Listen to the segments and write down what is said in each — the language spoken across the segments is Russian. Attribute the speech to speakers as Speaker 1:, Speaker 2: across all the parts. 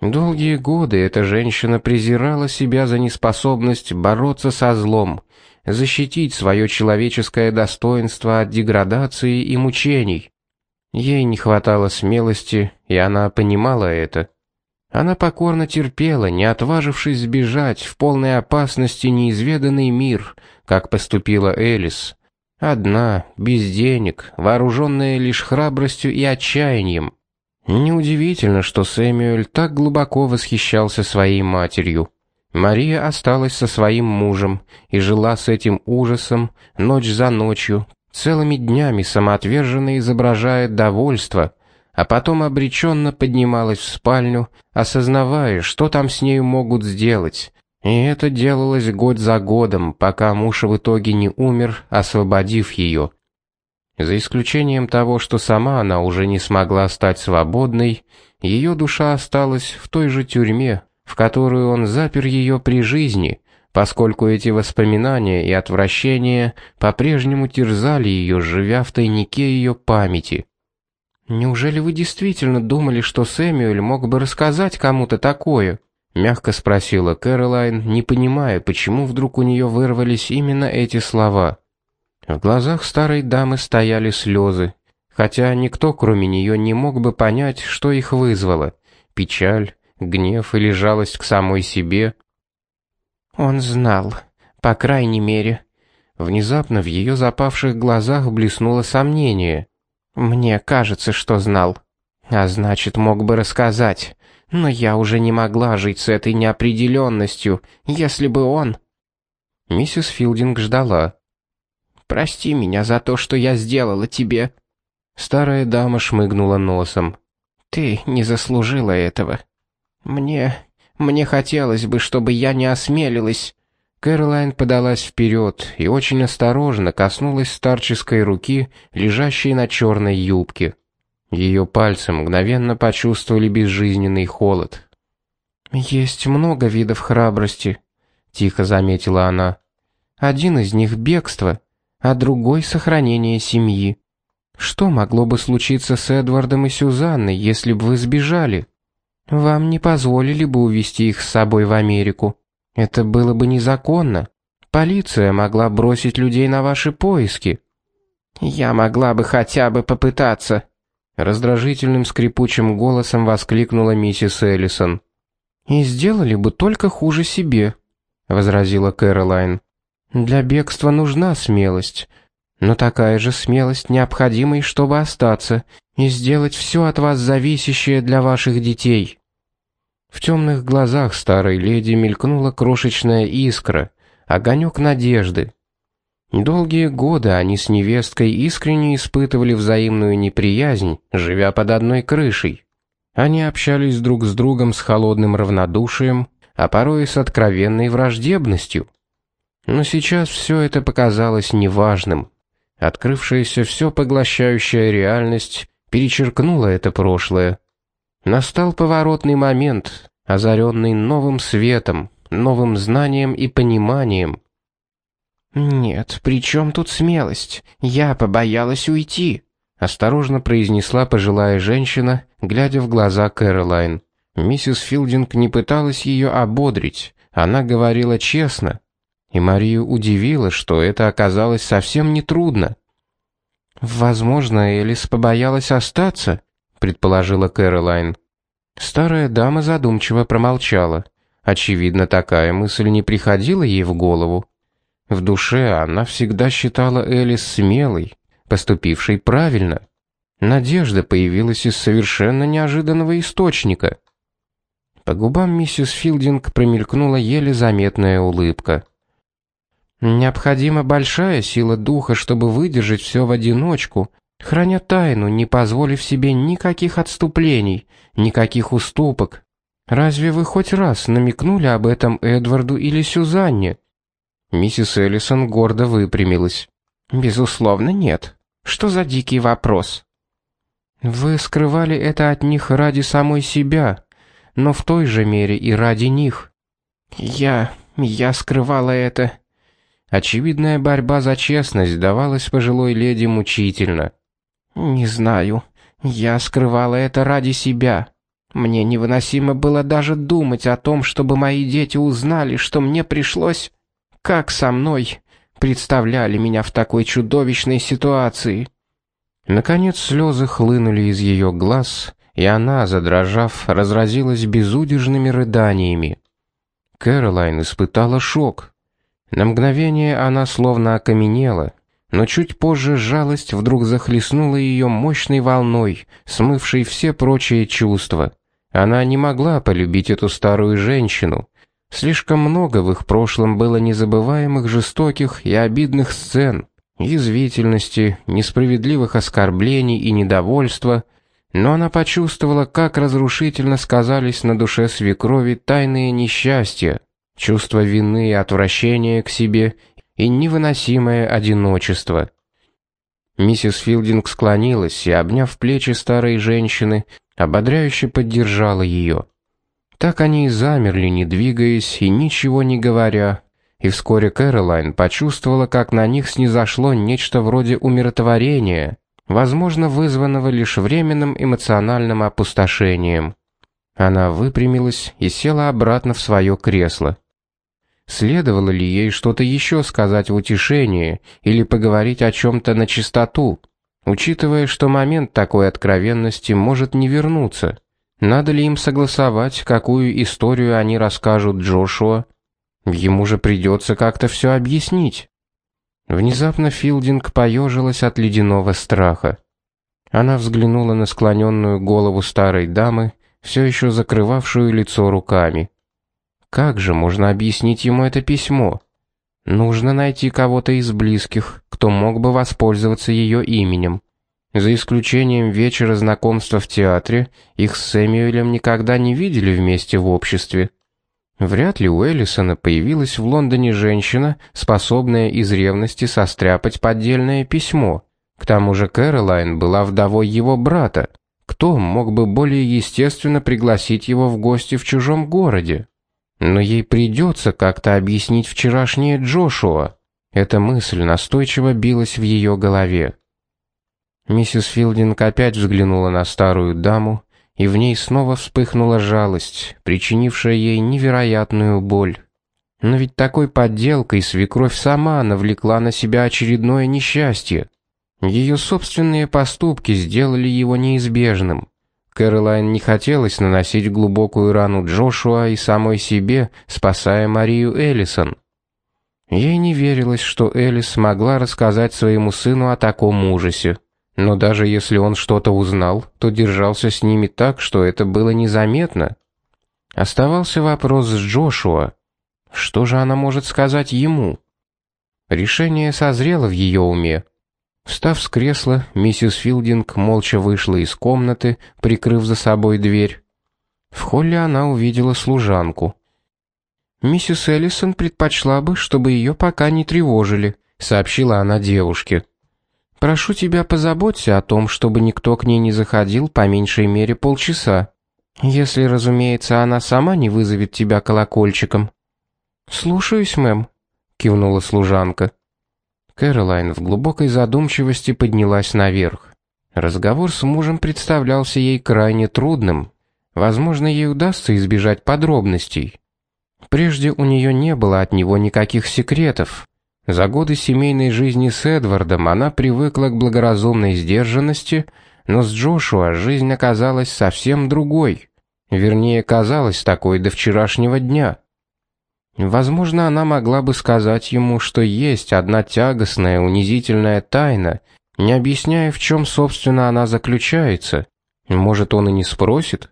Speaker 1: Долгие годы эта женщина презирала себя за неспособность бороться со злом, защитить свое человеческое достоинство от деградации и мучений. Ей не хватало смелости, и она понимала это. Она покорно терпела, не отважившись сбежать в полной опасности неизведанный мир, как поступила Элис. Одна, без денег, вооруженная лишь храбростью и отчаянием. Неудивительно, что Сэмюэль так глубоко восхищался своей матерью. Мария осталась со своим мужем и жила с этим ужасом ночь за ночью, целыми днями самоотверженно изображая довольство, а потом обреченно поднималась в спальню, осознавая, что там с нею могут сделать. И это делалось год за годом, пока муж в итоге не умер, освободив ее. За исключением того, что сама она уже не смогла стать свободной, ее душа осталась в той же тюрьме, в которую он запер ее при жизни, поскольку эти воспоминания и отвращения по-прежнему терзали ее, живя в тайнике ее памяти.
Speaker 2: «Неужели вы действительно думали, что Сэмюэль мог бы рассказать кому-то такое?» — мягко спросила Кэролайн, не понимая, почему вдруг у нее вырвались именно эти слова.
Speaker 1: В глазах старой дамы стояли слезы, хотя никто, кроме нее, не мог бы понять, что их вызвало — печаль, гнев или жалость к самой себе.
Speaker 2: «Он знал, по крайней мере».
Speaker 1: Внезапно в ее запавших глазах блеснуло сомнение —
Speaker 2: мне кажется, что знал. А значит, мог бы рассказать. Но я уже не могла жить с этой неопределенностью, если бы он...
Speaker 1: Миссис Филдинг ждала.
Speaker 2: «Прости меня за то, что я сделала тебе».
Speaker 1: Старая дама шмыгнула носом.
Speaker 2: «Ты не заслужила этого. Мне... мне хотелось бы, чтобы я не осмелилась.
Speaker 1: Кэролайн подалась вперед и очень осторожно коснулась старческой руки, лежащей на черной юбке. Ее пальцы мгновенно почувствовали безжизненный холод.
Speaker 2: «Есть много видов храбрости», — тихо заметила она. «Один из них — бегство, а другой — сохранение семьи. Что могло бы случиться с Эдвардом и Сюзанной, если бы вы сбежали? Вам не позволили бы увезти их с собой в Америку. Это было бы незаконно. Полиция могла бросить людей на ваши поиски. Я могла бы хотя бы попытаться,
Speaker 1: раздражительным скрипучим голосом воскликнула миссис Эллисон.
Speaker 2: И сделали бы только хуже себе, возразила Кэролайн. Для бегства нужна смелость, но такая же смелость необходима и чтобы остаться и сделать все от вас зависящее для ваших детей.
Speaker 1: В темных глазах старой леди мелькнула крошечная искра, огонек надежды. Долгие годы они с невесткой искренне испытывали взаимную неприязнь, живя под одной крышей. Они общались друг с другом с холодным равнодушием, а порой и с откровенной враждебностью. Но сейчас все это показалось неважным. Открывшаяся все поглощающая реальность перечеркнула это прошлое. Настал поворотный момент, озаренный новым светом, новым знанием и пониманием.
Speaker 2: «Нет, при чем тут смелость? Я побоялась уйти», — осторожно произнесла пожилая женщина, глядя в глаза Кэролайн. Миссис Филдинг не пыталась ее ободрить, она говорила честно. И Марию удивило, что это оказалось совсем нетрудно. «Возможно, Элис побоялась остаться», предположила Кэролайн.
Speaker 1: Старая дама задумчиво промолчала. Очевидно, такая мысль не приходила ей в голову. В душе она всегда считала Элис смелой, поступившей правильно. Надежда появилась из совершенно неожиданного источника. По губам миссис Филдинг промелькнула еле заметная улыбка.
Speaker 2: Необходима большая сила духа, чтобы выдержать все в одиночку, храня тайну, не позволив себе никаких отступлений, никаких уступок. Разве вы хоть раз намекнули об этом Эдварду или Сюзанне?
Speaker 1: Миссис Эллисон гордо выпрямилась.
Speaker 2: Безусловно, нет. Что за дикий вопрос? Вы скрывали это от них ради самой себя, но в той же мере и ради них. Я... я скрывала это.
Speaker 1: Очевидная борьба за честность давалась пожилой леди мучительно.
Speaker 2: «Не знаю. Я скрывала это ради себя. Мне невыносимо было даже думать о том, чтобы мои дети узнали, что мне пришлось... Как со мной представляли меня в такой чудовищной ситуации.
Speaker 1: Наконец слезы хлынули из ее глаз, и она, задрожав, разразилась безудержными рыданиями. Кэролайн испытала шок. На мгновение она словно окаменела, но чуть позже жалость вдруг захлестнула ее мощной волной, смывшей все прочие чувства. Она не могла полюбить эту старую женщину. Слишком много в их прошлом было незабываемых жестоких и обидных сцен, язвительности, несправедливых оскорблений и недовольства, но она почувствовала, как разрушительно сказались на душе свекрови тайные несчастья, чувство вины и отвращения к себе и невыносимое одиночество. Миссис Филдинг склонилась и, обняв плечи старой женщины, ободряюще поддержала ее. Так они и замерли, не двигаясь и ничего не говоря, и вскоре Кэролайн почувствовала, как на них снизошло нечто вроде умиротворения, возможно, вызванного лишь временным эмоциональным опустошением. Она выпрямилась и села обратно в свое кресло. Следовало ли ей что-то еще сказать в утешение или поговорить о чем-то на чистоту, учитывая, что момент такой откровенности может не вернуться? Надо ли им согласовать, какую историю они расскажут Джошуа? Ему же придется как-то все объяснить. Внезапно Филдинг поежилась от ледяного страха. Она взглянула на склоненную голову старой дамы, все еще закрывавшую лицо руками. Как же можно объяснить ему это письмо? Нужно найти кого-то из близких, кто мог бы воспользоваться ее именем. За исключением вечера знакомства в театре, их с Сэмюэлем никогда не видели вместе в обществе. Вряд ли у Эллисона появилась в Лондоне женщина, способная из ревности состряпать поддельное письмо. К тому же Кэролайн была вдовой его брата. Кто мог бы более естественно пригласить его в гости в чужом городе? Но ей придется как-то объяснить вчерашнее Джошуа. Эта мысль настойчиво билась в ее голове. Миссис Филдинг опять взглянула на старую даму, и в ней снова вспыхнула жалость, причинившая ей невероятную боль. Но ведь такой подделкой свекровь сама навлекла на себя очередное несчастье. Ее собственные поступки сделали его неизбежным. Кэролайн не хотелось наносить глубокую рану Джошуа и самой себе, спасая Марию Эллисон. Ей не верилось, что Элис смогла рассказать своему сыну о таком ужасе. Но даже если он что-то узнал, то держался с ними так, что это было незаметно. Оставался вопрос с Джошуа. Что же она может сказать ему? Решение созрело в ее уме. Встав с кресла, миссис Филдинг молча вышла из комнаты, прикрыв за собой дверь. В холле она увидела служанку. «Миссис Эллисон предпочла бы, чтобы ее пока не тревожили», — сообщила она девушке. «Прошу тебя позаботься о том, чтобы никто к ней не заходил по меньшей мере полчаса. Если, разумеется, она сама не вызовет тебя колокольчиком». «Слушаюсь, мэм», — кивнула служанка. Кэролайн в глубокой задумчивости поднялась наверх. Разговор с мужем представлялся ей крайне трудным. Возможно, ей удастся избежать подробностей. Прежде у нее не было от него никаких секретов. За годы семейной жизни с Эдвардом она привыкла к благоразумной сдержанности, но с Джошуа жизнь оказалась совсем другой. Вернее, казалась такой до вчерашнего дня. Возможно, она могла бы сказать ему, что есть одна тягостная, унизительная тайна, не объясняя, в чем, собственно, она заключается. Может, он и не спросит?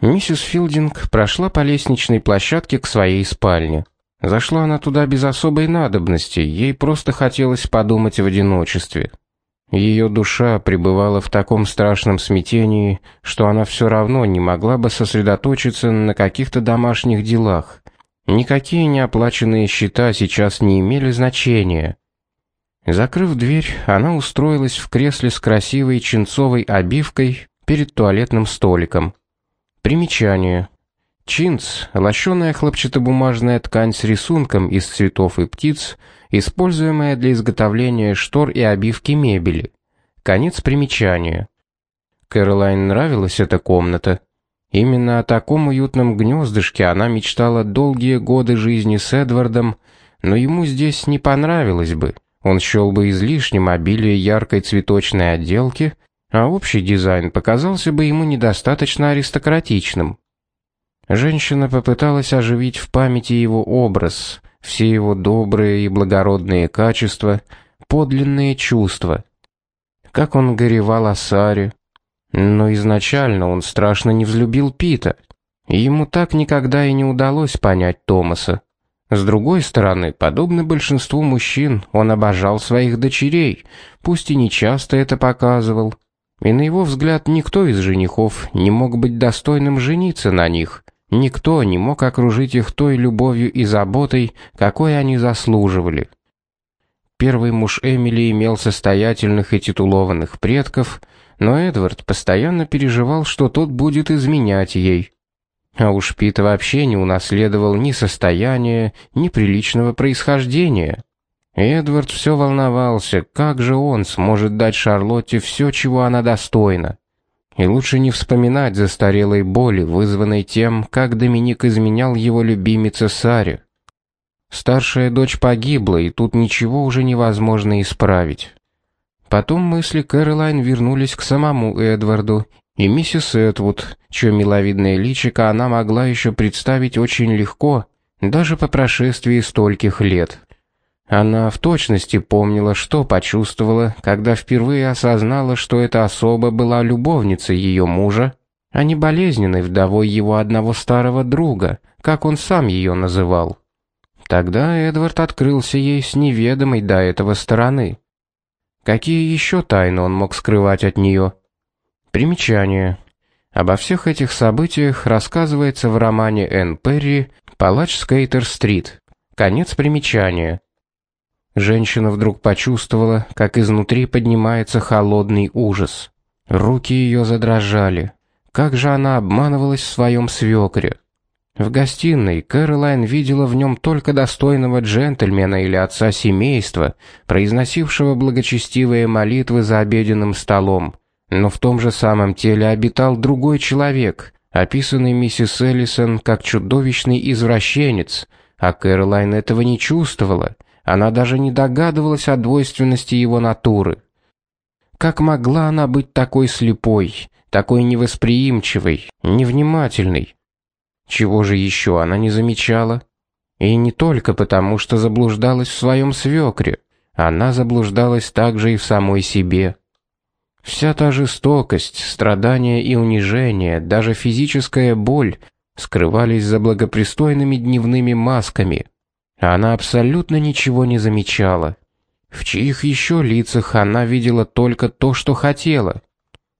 Speaker 1: Миссис Филдинг прошла по лестничной площадке к своей спальне. Зашла она туда без особой надобности, ей просто хотелось подумать в одиночестве. Ее душа пребывала в таком страшном смятении, что она все равно не могла бы сосредоточиться на каких-то домашних делах. Никакие неоплаченные счета сейчас не имели значения. Закрыв дверь, она устроилась в кресле с красивой чинцовой обивкой перед туалетным столиком. Примечание. Чинц – лощеная хлопчатобумажная ткань с рисунком из цветов и птиц, используемая для изготовления штор и обивки мебели. Конец примечания. Кэролайн нравилась эта комната. Именно о таком уютном гнездышке она мечтала долгие годы жизни с Эдвардом, но ему здесь не понравилось бы. Он счел бы излишним обилие яркой цветочной отделки, а общий дизайн показался бы ему недостаточно аристократичным. Женщина попыталась оживить в памяти его образ, все его добрые и благородные качества, подлинные чувства. Как он горевал о Саре, но изначально он страшно не взлюбил Пита. Ему так никогда и не удалось понять Томаса. С другой стороны, подобно большинству мужчин, он обожал своих дочерей, пусть и не часто это показывал. И на его взгляд, никто из женихов не мог быть достойным жениться на них. Никто не мог окружить их той любовью и заботой, какой они заслуживали. Первый муж Эмили имел состоятельных и титулованных предков, но Эдвард постоянно переживал, что тот будет изменять ей. А уж Пит вообще не унаследовал ни состояния, ни приличного происхождения. Эдвард все волновался, как же он сможет дать Шарлотте все, чего она достойна. И лучше не вспоминать застарелой боли, вызванной тем, как Доминик изменял его любимице Саре. Старшая дочь погибла, и тут ничего уже невозможно исправить. Потом мысли Кэролайн вернулись к самому Эдварду и миссис Этвуд, чье миловидное личико она могла еще представить очень легко, даже по прошествии стольких лет. Она в точности помнила, что почувствовала, когда впервые осознала, что эта особа была любовницей ее мужа, а не болезненной вдовой его одного старого друга, как он сам ее называл. Тогда Эдвард открылся ей с неведомой до этого стороны. Какие еще тайны он мог скрывать от нее? Примечание. Обо всех этих событиях рассказывается в романе Энн Перри «Палач Скейтер-стрит». Конец примечания. Женщина вдруг почувствовала, как изнутри поднимается холодный ужас. Руки ее задрожали. Как же она обманывалась в своем свекре. В гостиной Кэролайн видела в нем только достойного джентльмена или отца семейства, произносившего благочестивые молитвы за обеденным столом. Но в том же самом теле обитал другой человек, описанный миссис Эллисон как чудовищный извращенец, а Кэролайн этого не чувствовала. Она даже не догадывалась о двойственности его натуры. Как могла она быть такой слепой, такой невосприимчивой, невнимательной? Чего же еще она не замечала? И не только потому, что заблуждалась в своем свекре. Она заблуждалась также и в самой себе. Вся та жестокость, страдания и унижение, даже физическая боль скрывались за благопристойными дневными масками. Она абсолютно ничего не замечала. В чьих еще лицах она видела только то, что хотела.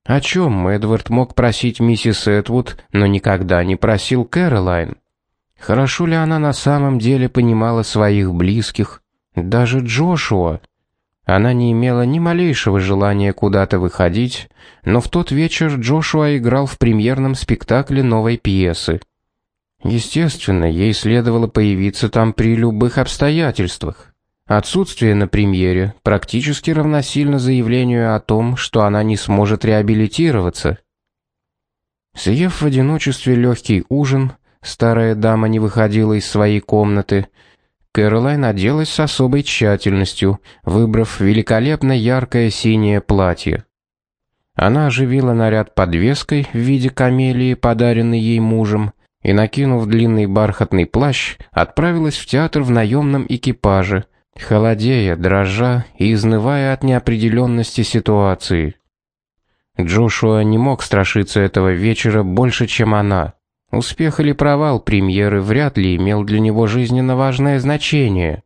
Speaker 1: О чем Эдвард мог просить миссис Этвуд, но никогда не просил Кэролайн? Хорошо ли она на самом деле понимала своих близких, даже Джошуа? Она не имела ни малейшего желания куда-то выходить, но в тот вечер Джошуа играл в премьерном спектакле новой пьесы. Естественно, ей следовало появиться там при любых обстоятельствах. Отсутствие на премьере практически равносильно заявлению о том, что она не сможет реабилитироваться. Съев в одиночестве легкий ужин, старая дама не выходила из своей комнаты. Кэролайн оделась с особой тщательностью, выбрав великолепно яркое синее платье. Она оживила наряд подвеской в виде камелии, подаренной ей мужем, и, накинув длинный бархатный плащ, отправилась в театр в наемном экипаже, холодея, дрожа и изнывая от неопределенности ситуации. Джошуа не мог страшиться этого вечера больше, чем она. Успех или провал премьеры вряд ли имел для него жизненно важное значение.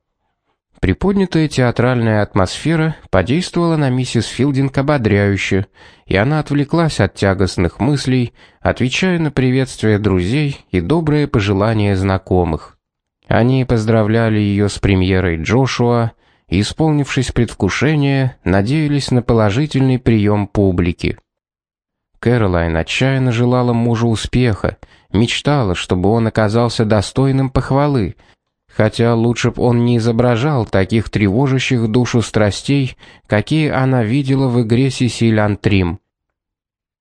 Speaker 1: Приподнятая театральная атмосфера подействовала на миссис Филдинг ободряюще, и она отвлеклась от тягостных мыслей, отвечая на приветствия друзей и добрые пожелания знакомых. Они поздравляли ее с премьерой Джошуа и, исполнившись предвкушения, надеялись на положительный прием публики. Кэролайн отчаянно желала мужу успеха, мечтала, чтобы он оказался достойным похвалы, хотя лучше б он не изображал таких тревожащих душу страстей, какие она видела в игре Сесиль Антрим.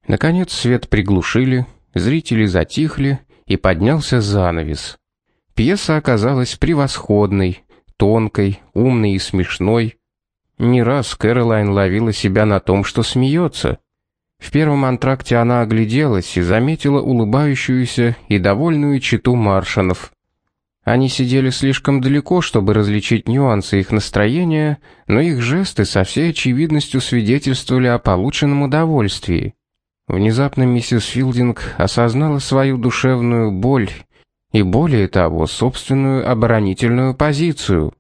Speaker 1: Наконец свет приглушили, Зрители затихли, и поднялся занавес. Пьеса оказалась превосходной, тонкой, умной и смешной. Не раз Кэролайн ловила себя на том, что смеется. В первом антракте она огляделась и заметила улыбающуюся и довольную читу маршанов. Они сидели слишком далеко, чтобы различить нюансы их настроения, но их жесты со всей очевидностью свидетельствовали о полученном удовольствии. Внезапно миссис Филдинг осознала свою душевную боль и более того, собственную оборонительную позицию.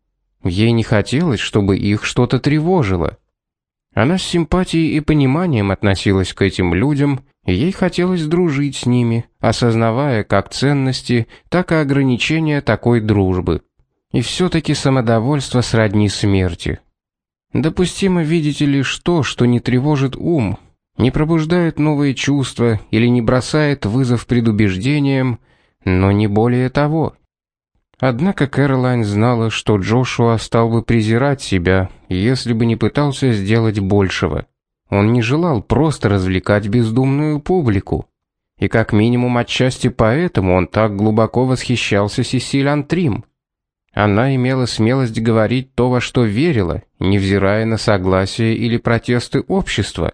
Speaker 1: Ей не хотелось, чтобы их что-то тревожило. Она с симпатией и пониманием относилась к этим людям, и ей хотелось дружить с ними, осознавая как ценности, так и ограничения такой дружбы. И все-таки самодовольство сродни смерти. Допустимо, видите ли, что, что не тревожит ум, не пробуждает новые чувства или не бросает вызов предубеждениям, но не более того. Однако Кэролайн знала, что Джошуа стал бы презирать себя, если бы не пытался сделать большего. Он не желал просто развлекать бездумную публику. И как минимум отчасти поэтому он так глубоко восхищался Сесиль Антрим. Она имела смелость говорить то, во что верила, невзирая на согласие или протесты общества.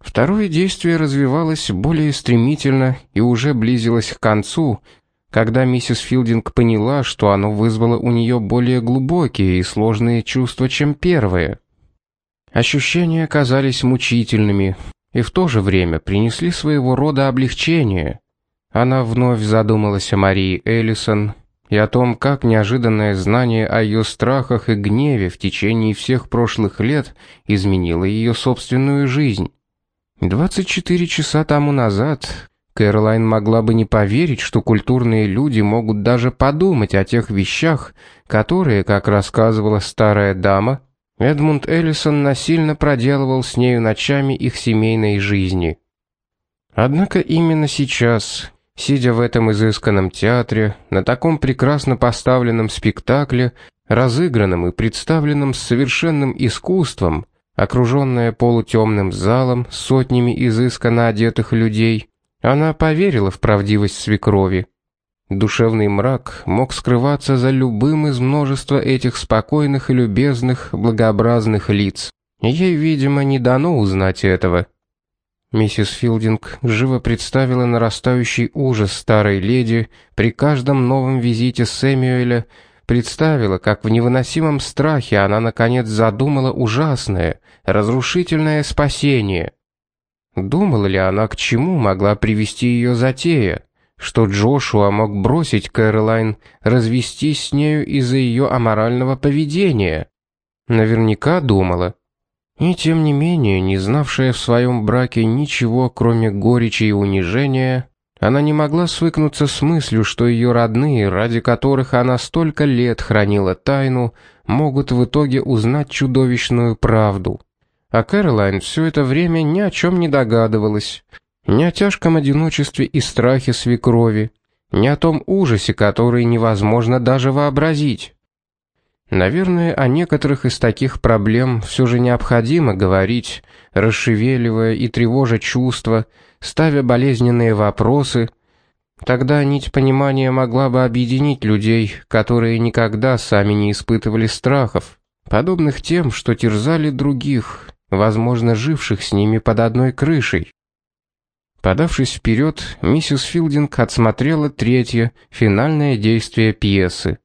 Speaker 1: Второе действие развивалось более стремительно и уже близилось к концу, когда миссис Филдинг поняла, что оно вызвало у нее более глубокие и сложные чувства, чем первое. Ощущения казались мучительными и в то же время принесли своего рода облегчение. Она вновь задумалась о Марии Эллисон и о том, как неожиданное знание о ее страхах и гневе в течение всех прошлых лет изменило ее собственную жизнь. 24 часа тому назад Кэролайн могла бы не поверить, что культурные люди могут даже подумать о тех вещах, которые, как рассказывала старая дама, Эдмунд Эллисон насильно проделывал с нею ночами их семейной жизни. Однако именно сейчас, сидя в этом изысканном театре, на таком прекрасно поставленном спектакле, разыгранном и представленном с совершенным искусством, Окруженная полутемным залом с сотнями изысканно одетых людей, она поверила в правдивость свекрови. Душевный мрак мог скрываться за любым из множества этих спокойных и любезных, благообразных лиц. Ей, видимо, не дано узнать этого. Миссис Филдинг живо представила нарастающий ужас старой леди при каждом новом визите Сэмюэля, представила, как в невыносимом страхе она наконец задумала ужасное, разрушительное спасение. Думала ли она, к чему могла привести ее затея? Что Джошуа мог бросить Кэролайн, развестись с нею из-за ее аморального поведения? Наверняка думала. И тем не менее, не знавшая в своем браке ничего, кроме горечи и унижения, она не могла свыкнуться с мыслью, что ее родные, ради которых она столько лет хранила тайну, могут в итоге узнать чудовищную правду. А Кэролайн все это время ни о чем не догадывалась. Ни о тяжком одиночестве и страхе свекрови, ни о том ужасе, который невозможно даже вообразить. Наверное, о некоторых из таких проблем все же необходимо говорить, расшевеливая и тревожа чувства, ставя болезненные вопросы. Тогда нить понимания могла бы объединить людей, которые никогда сами не испытывали страхов, подобных тем, что терзали других, возможно, живших с ними под одной крышей. Подавшись вперед, миссис Филдинг отсмотрела третье, финальное действие пьесы.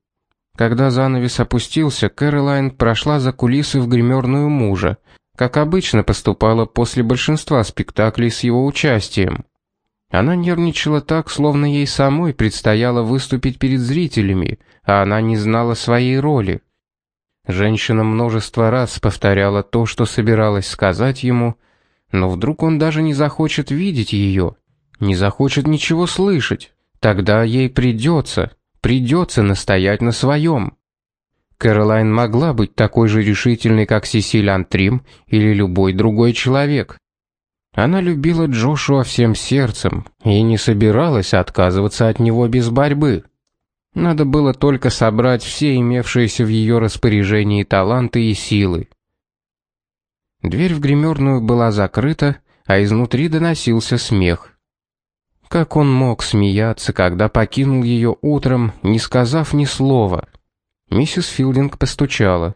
Speaker 1: Когда занавес опустился, Кэролайн прошла за кулисы в гримерную мужа, как обычно поступала после большинства спектаклей с его участием. Она нервничала так, словно ей самой предстояло выступить перед зрителями, а она не знала своей роли. Женщина множество раз повторяла то, что собиралась сказать ему, но вдруг он даже не захочет видеть ее, не захочет ничего слышать. Тогда ей придется, придется настоять на своем. Кэролайн могла быть такой же решительной, как Сесиль Антрим или любой другой человек. Она любила Джошуа всем сердцем и не собиралась отказываться от него без борьбы. Надо было только собрать все имевшиеся в ее распоряжении таланты и силы. Дверь в гримерную была закрыта, а изнутри доносился смех. Как он мог смеяться, когда покинул ее утром, не сказав ни слова? Миссис Филдинг постучала.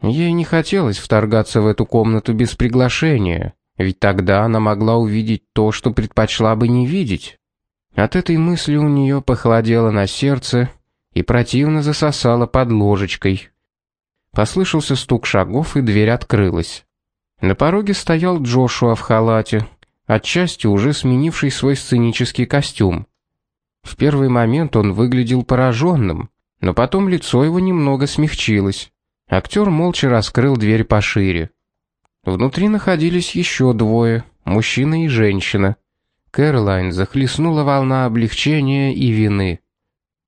Speaker 1: Ей не хотелось вторгаться в эту комнату без приглашения, ведь тогда она могла увидеть то, что предпочла бы не видеть. От этой мысли у нее похолодело на сердце и противно засосало под ложечкой. Послышался стук шагов, и дверь открылась. На пороге стоял Джошуа в халате, отчасти уже сменивший свой сценический костюм. В первый момент он выглядел пораженным, но потом лицо его немного смягчилось. Актер молча раскрыл дверь пошире. Внутри находились еще двое, мужчина и женщина. Кэролайн захлестнула волна облегчения и вины.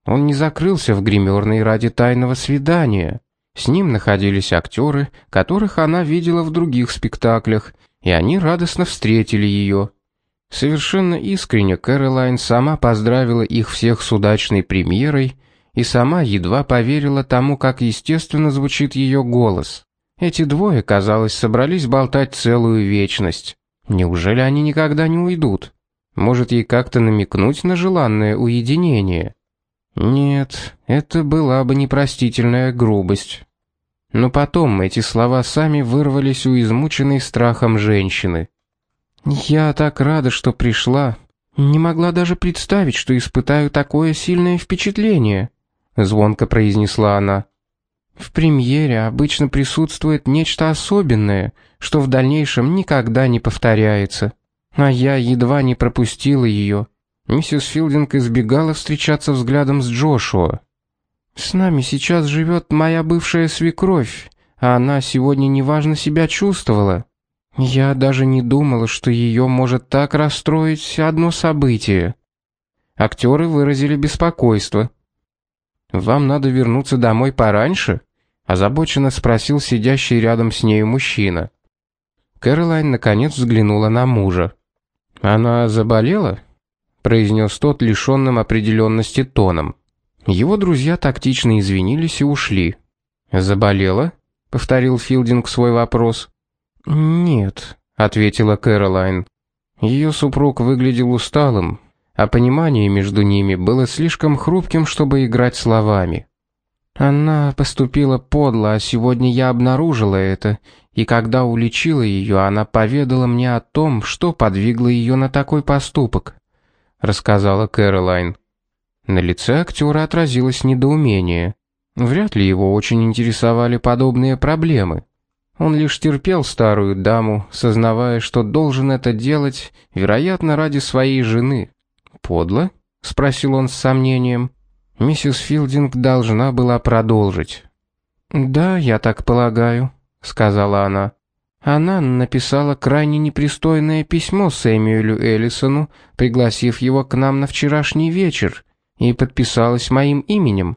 Speaker 1: Он не закрылся в гримерной ради тайного свидания. С ним находились актеры, которых она видела в других спектаклях, и они радостно встретили ее. Совершенно искренне Кэролайн сама поздравила их всех с удачной премьерой и сама едва поверила тому, как естественно звучит ее голос. Эти двое, казалось, собрались болтать целую вечность. Неужели они никогда не уйдут? Может, ей как-то намекнуть на желанное уединение? Нет, это была бы непростительная грубость. Но потом эти слова сами вырвались у измученной страхом женщины. «Я так рада, что пришла. Не могла даже представить, что испытаю такое сильное впечатление», — звонко произнесла она. «В премьере обычно присутствует нечто особенное, что в дальнейшем никогда не повторяется. А я едва не пропустила ее». Миссис Филдинг избегала встречаться взглядом с Джошуа. С нами сейчас живет моя бывшая свекровь, а она сегодня неважно себя чувствовала. Я даже не думала, что ее может так расстроить одно событие. Актеры выразили беспокойство. «Вам надо вернуться домой пораньше?» — озабоченно спросил сидящий рядом с нею мужчина. Кэролайн наконец взглянула на мужа. «Она заболела?» — произнес тот лишенным определенности тоном. Его друзья тактично извинились и ушли. «Заболела?» — повторил Филдинг свой вопрос. «Нет», — ответила Кэролайн. Ее супруг выглядел усталым, а понимание между ними было слишком хрупким, чтобы играть словами. Она поступила подло, а сегодня я обнаружила это, и когда уличила ее, она поведала мне о том, что подвигло ее на такой поступок, рассказала Кэролайн. На лице актера отразилось недоумение. Вряд ли его очень интересовали подобные проблемы. Он лишь терпел старую даму, сознавая, что должен это делать, вероятно, ради своей жены. «Подло?» — спросил он с сомнением. Миссис Филдинг должна была продолжить. «Да, я так полагаю», — сказала она. Она написала крайне непристойное письмо Сэмюэлю Эллисону, пригласив его к нам на вчерашний вечер, и подписалась моим именем.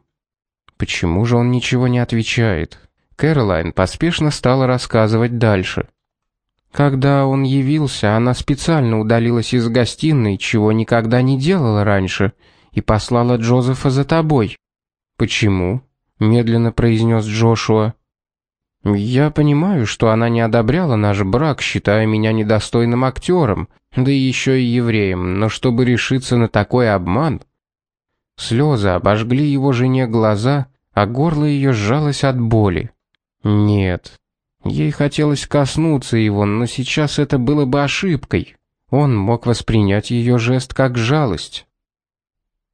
Speaker 1: Почему же он ничего не отвечает? Кэролайн поспешно стала рассказывать дальше. Когда он явился, она специально удалилась из гостиной, чего никогда не делала раньше, и послала Джозефа за тобой. Почему? медленно произнес Джошуа. Я понимаю, что она не одобряла наш брак, считая меня недостойным актером, да еще и евреем, но чтобы решиться на такой обман, Слезы обожгли его жене глаза, а горло ее сжалось от боли. Нет. Ей хотелось коснуться его, но сейчас это было бы ошибкой. Он мог воспринять ее жест как жалость.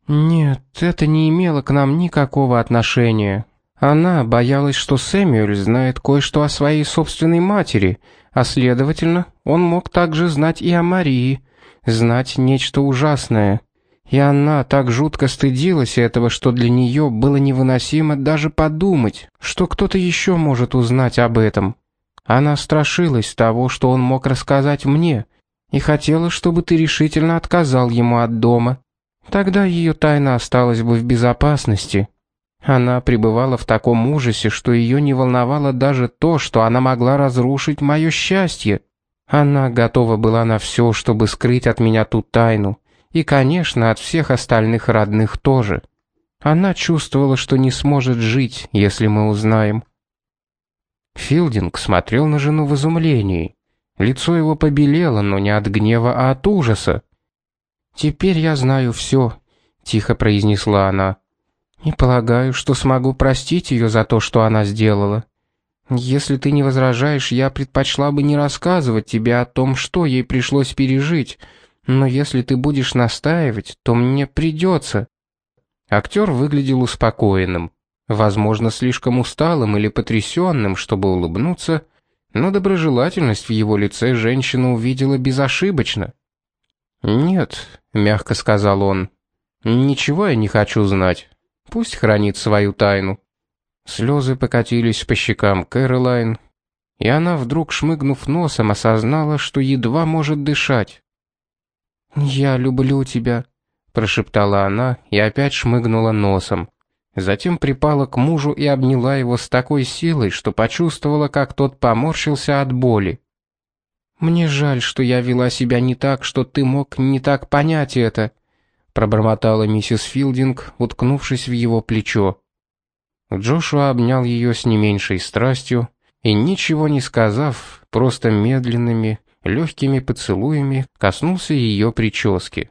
Speaker 1: Нет, это не имело к нам никакого отношения. Она боялась, что Сэмюэль знает кое-что о своей собственной матери, а следовательно, он мог также знать и о Марии, знать нечто ужасное. И она так жутко стыдилась этого, что для нее было невыносимо даже подумать, что кто-то еще может узнать об этом. Она страшилась того, что он мог рассказать мне, и хотела, чтобы ты решительно отказал ему от дома. Тогда ее тайна осталась бы в безопасности. Она пребывала в таком ужасе, что ее не волновало даже то, что она могла разрушить мое счастье. Она готова была на все, чтобы скрыть от меня ту тайну, и, конечно, от всех остальных родных тоже. Она чувствовала, что не сможет жить, если мы узнаем. Филдинг смотрел на жену в изумлении. Лицо его побелело, но не от гнева, а от ужаса.
Speaker 2: «Теперь я знаю все», — тихо произнесла она. «И полагаю, что смогу простить ее за то, что она сделала. Если ты не возражаешь, я предпочла бы не рассказывать тебе о том, что ей пришлось пережить, но если ты будешь настаивать, то мне придется».
Speaker 1: Актер выглядел успокоенным, возможно, слишком усталым или потрясенным, чтобы улыбнуться, но доброжелательность в его лице женщина увидела безошибочно. «Нет», — мягко сказал он, — «ничего я не хочу знать. Пусть хранит свою тайну». Слезы покатились по щекам Кэролайн, и она, вдруг шмыгнув носом, осознала, что едва может дышать.
Speaker 2: «Я люблю тебя», — прошептала она и опять шмыгнула носом.
Speaker 1: Затем припала к мужу и обняла его с такой силой, что почувствовала, как тот поморщился от боли.
Speaker 2: «Мне жаль, что я вела себя не так, что ты мог не так понять это», пробормотала миссис Филдинг, уткнувшись в его плечо.
Speaker 1: Джошуа обнял ее с не меньшей страстью и, ничего не сказав, просто медленными, легкими поцелуями коснулся ее прически.